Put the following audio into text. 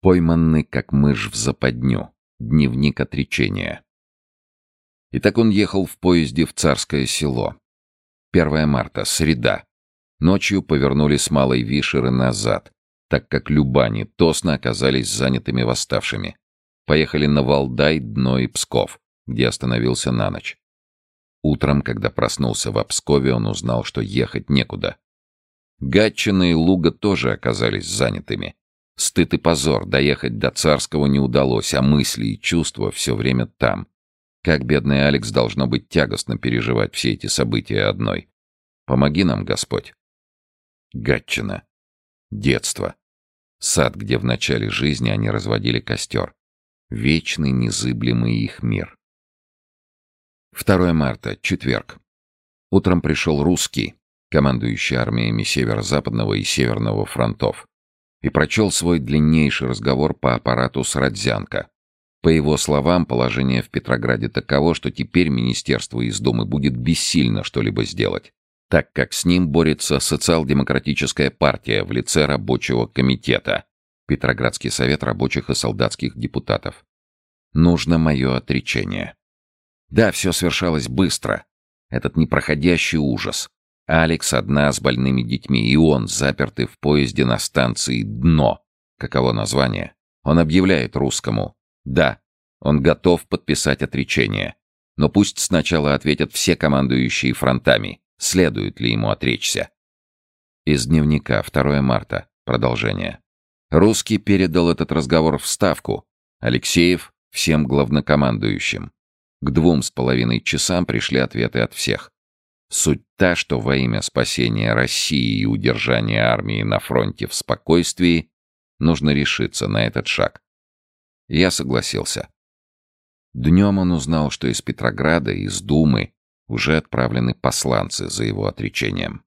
Пойманный, как мышь в западню. Дневник отречения. И так он ехал в поезде в Царское село. 1 марта, среда. Ночью повернули с Малой Вишеры назад, так как Любани тосно оказались занятыми восставшими. Поехали на Валдай, Дно и Псков, где остановился на ночь. Утром, когда проснулся в Пскове, он узнал, что ехать некуда. Гатчина и Луга тоже оказались занятыми. Стыд и позор, доехать до Царского не удалось, а мысли и чувства все время там. Как бедный Алекс должно быть тягостно переживать все эти события одной. Помоги нам, Господь. Гатчина. Детство. Сад, где в начале жизни они разводили костер. Вечный, незыблемый их мир. 2 марта, четверг. Утром пришел русский, командующий армиями Северо-Западного и Северного фронтов, и прочел свой длиннейший разговор по аппарату с Родзянко. По его словам, положение в Петрограде таково, что теперь Министерство из Думы будет бессильно что-либо сделать, так как с ним борется социал-демократическая партия в лице рабочего комитета, Петроградский совет рабочих и солдатских депутатов. Нужно мое отречение. Да, все свершалось быстро. Этот непроходящий ужас. Алекс одна с больными детьми, и он, запертый в поезде на станции «Дно». Каково название? Он объявляет русскому. Да, он готов подписать отречение. Но пусть сначала ответят все командующие фронтами, следует ли ему отречься. Из дневника, 2 марта, продолжение. Русский передал этот разговор в Ставку. Алексеев — всем главнокомандующим. К двум с половиной часам пришли ответы от всех. Суть та, что во имя спасения России и удержания армии на фронте в спокойствии нужно решиться на этот шаг. Я согласился. Днем он узнал, что из Петрограда, из Думы уже отправлены посланцы за его отречением.